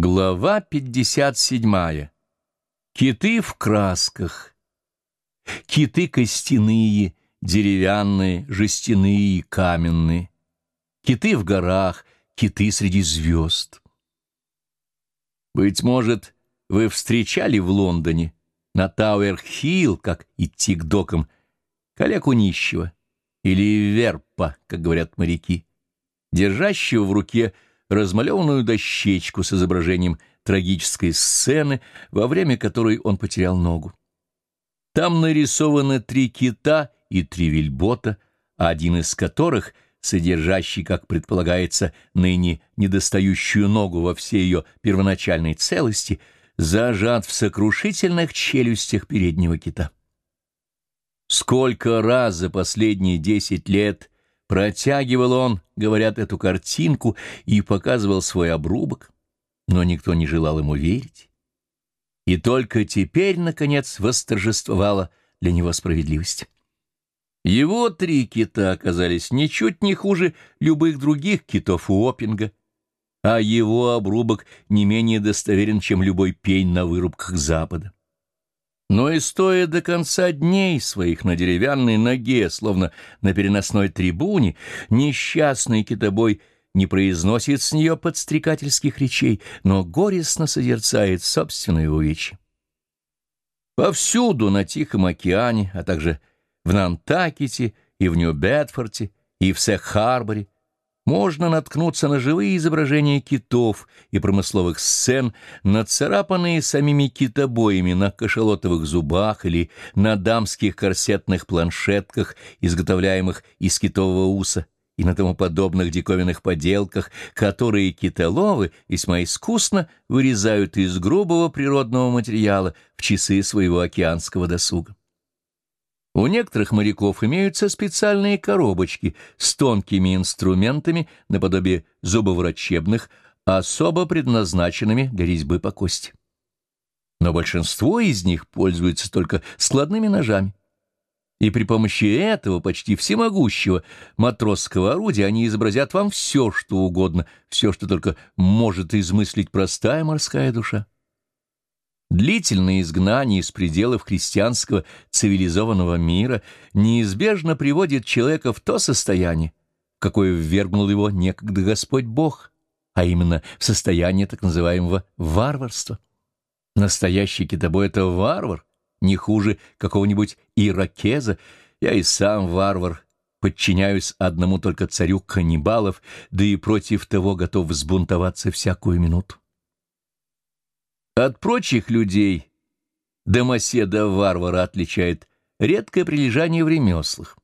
Глава 57. Киты в красках. Киты костяные, деревянные, жестяные и каменные. Киты в горах, киты среди звезд. Быть может, вы встречали в Лондоне на Тауэр-Хилл, как идти к докам, калеку нищего, или верпа, как говорят моряки, держащего в руке размалеванную дощечку с изображением трагической сцены, во время которой он потерял ногу. Там нарисованы три кита и три вельбота, один из которых, содержащий, как предполагается, ныне недостающую ногу во всей ее первоначальной целости, зажат в сокрушительных челюстях переднего кита. Сколько раз за последние десять лет Протягивал он, говорят, эту картинку и показывал свой обрубок, но никто не желал ему верить. И только теперь, наконец, восторжествовала для него справедливость. Его три кита оказались ничуть не хуже любых других китов у Опинга, а его обрубок не менее достоверен, чем любой пень на вырубках Запада. Но и стоя до конца дней своих на деревянной ноге, словно на переносной трибуне, несчастный китобой не произносит с нее подстрекательских речей, но горестно созерцает собственное увечье. Повсюду на Тихом океане, а также в Нантакете и в Нью-Бетфорте и в Сех-Харборе можно наткнуться на живые изображения китов и промысловых сцен, нацарапанные самими китобоями на кашалотовых зубах или на дамских корсетных планшетках, изготовляемых из китового уса, и на тому подобных диковинных поделках, которые китоловы весьма искусно вырезают из грубого природного материала в часы своего океанского досуга. У некоторых моряков имеются специальные коробочки с тонкими инструментами наподобие зубоврачебных, особо предназначенными для резьбы по кости. Но большинство из них пользуются только складными ножами. И при помощи этого почти всемогущего матросского орудия они изобразят вам все, что угодно, все, что только может измыслить простая морская душа. Длительное изгнание из пределов христианского цивилизованного мира неизбежно приводит человека в то состояние, какое ввергнул его некогда Господь Бог, а именно в состояние так называемого варварства. Настоящий китобой — это варвар, не хуже какого-нибудь иракеза. Я и сам варвар, подчиняюсь одному только царю каннибалов, да и против того готов взбунтоваться всякую минуту. От прочих людей домоседа-варвара отличает редкое прилежание в ремеслах.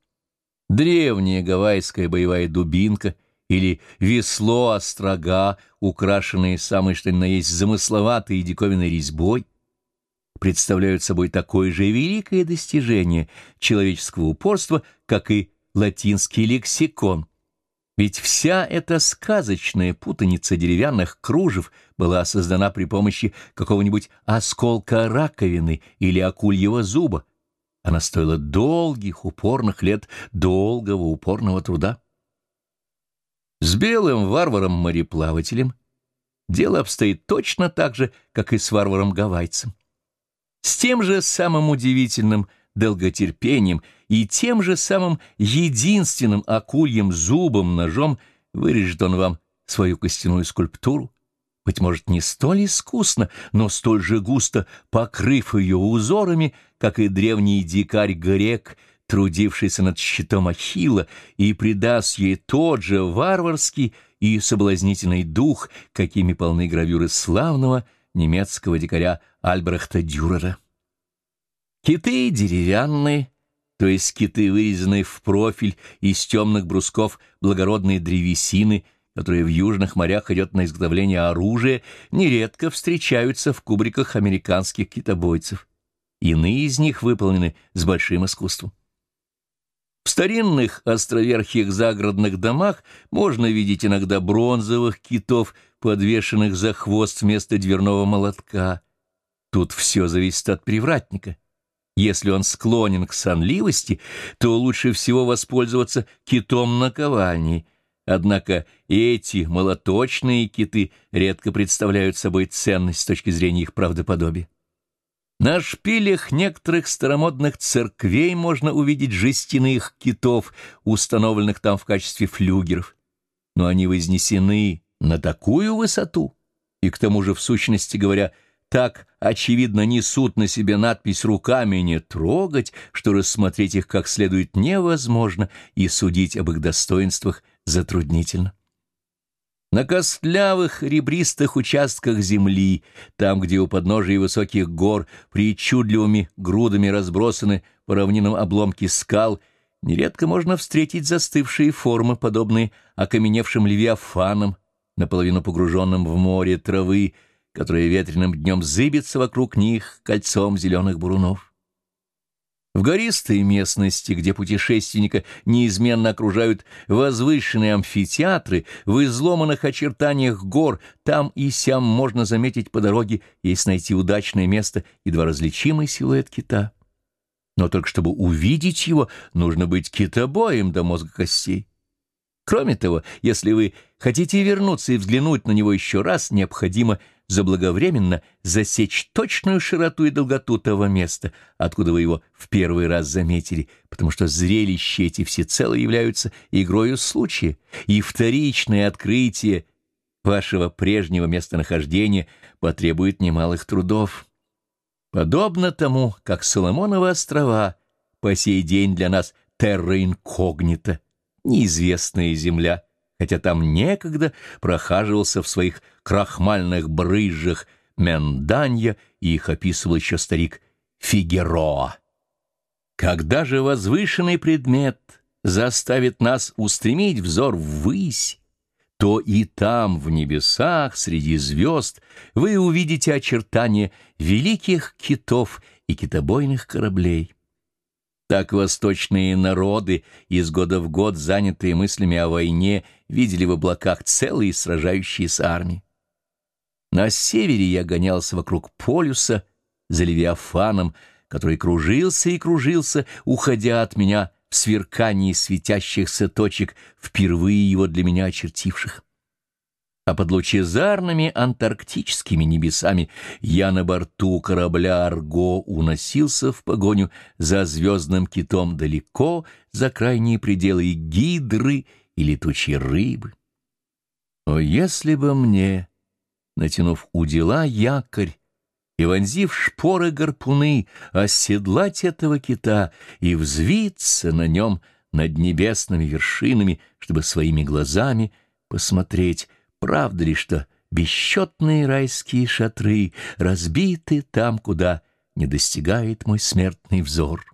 Древняя гавайская боевая дубинка или весло острога, украшенные самой что ни на есть замысловатой и диковинной резьбой, представляют собой такое же великое достижение человеческого упорства, как и латинский лексикон — ведь вся эта сказочная путаница деревянных кружев была создана при помощи какого-нибудь осколка раковины или акульего зуба. Она стоила долгих, упорных лет долгого, упорного труда. С белым варваром-мореплавателем дело обстоит точно так же, как и с варваром-гавайцем. С тем же самым удивительным – долготерпением и тем же самым единственным акульем зубом, ножом, вырежет он вам свою костяную скульптуру, быть может, не столь искусно, но столь же густо покрыв ее узорами, как и древний дикарь-грек, трудившийся над щитом Ахилла, и придаст ей тот же варварский и соблазнительный дух, какими полны гравюры славного немецкого дикаря Альбрехта Дюрера. Киты деревянные, то есть киты, вырезанные в профиль из темных брусков благородной древесины, которые в южных морях идет на изготовление оружия, нередко встречаются в кубриках американских китобойцев. Иные из них выполнены с большим искусством. В старинных островерхих загородных домах можно видеть иногда бронзовых китов, подвешенных за хвост вместо дверного молотка. Тут все зависит от привратника. Если он склонен к сонливости, то лучше всего воспользоваться китом наковальней. Однако эти молоточные киты редко представляют собой ценность с точки зрения их правдоподобия. На шпилях некоторых старомодных церквей можно увидеть жестяных китов, установленных там в качестве флюгеров. Но они вознесены на такую высоту, и к тому же, в сущности говоря, так очевидно несут на себе надпись «руками не трогать», что рассмотреть их как следует невозможно и судить об их достоинствах затруднительно. На костлявых ребристых участках земли, там, где у подножия высоких гор причудливыми грудами разбросаны по равнинам обломки скал, нередко можно встретить застывшие формы, подобные окаменевшим левиафанам, наполовину погруженным в море травы, которая ветреным днем зыбится вокруг них кольцом зеленых бурунов. В гористой местности, где путешественника неизменно окружают возвышенные амфитеатры, в изломанных очертаниях гор, там и сям можно заметить по дороге, если найти удачное место, едва различимый силуэт кита. Но только чтобы увидеть его, нужно быть китобоем до мозга костей. Кроме того, если вы хотите вернуться и взглянуть на него еще раз, необходимо – заблаговременно засечь точную широту и долготу того места, откуда вы его в первый раз заметили, потому что зрелища эти всецело являются игрою случая, и вторичное открытие вашего прежнего местонахождения потребует немалых трудов. Подобно тому, как Соломоновы острова по сей день для нас терра инкогнита, неизвестная земля — хотя там некогда прохаживался в своих крахмальных брызжах Менданья, и их описывал еще старик Фигероа. Когда же возвышенный предмет заставит нас устремить взор ввысь, то и там, в небесах, среди звезд, вы увидите очертания великих китов и китобойных кораблей. Так восточные народы, из года в год занятые мыслями о войне, видели в облаках целые сражающиеся армии. На севере я гонялся вокруг полюса за Левиафаном, который кружился и кружился, уходя от меня в сверкании светящихся точек, впервые его для меня очертивших а под лучезарными антарктическими небесами я на борту корабля «Арго» уносился в погоню за звездным китом далеко за крайние пределы гидры и летучей рыбы. О, если бы мне, натянув удила якорь и вонзив шпоры гарпуны, оседлать этого кита и взвиться на нем над небесными вершинами, чтобы своими глазами посмотреть, Правда ли, что бесчетные райские шатры разбиты там, куда не достигает мой смертный взор?